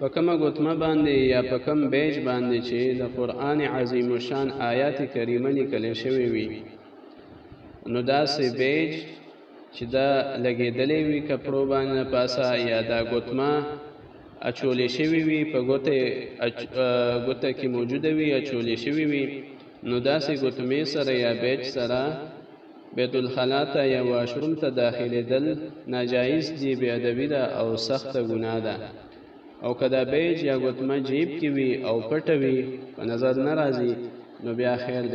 په کومه ګوتمه باندې یا په کوم بیج باندې چې د قرآن عظیم شان آیات کریمه لیکل شوی وي نو داسې بیج چې دا لګېدلې وي کپړو باندې پاسه یا دا ګوتمه اچولې شوی وي په ګوته ګوته کې موجوده وي اچولې شوی وي نو داسې ګوتمې سره یا بیج سره بیت الخلا ته یا واشروم ته داخلیدل ناجایز دی بی ادبی ده او سخته ګناه ده او که دا بیج یا ګوتمه جیب کې وي او پټه وي په نظر نه راځي نو بیا خیر دی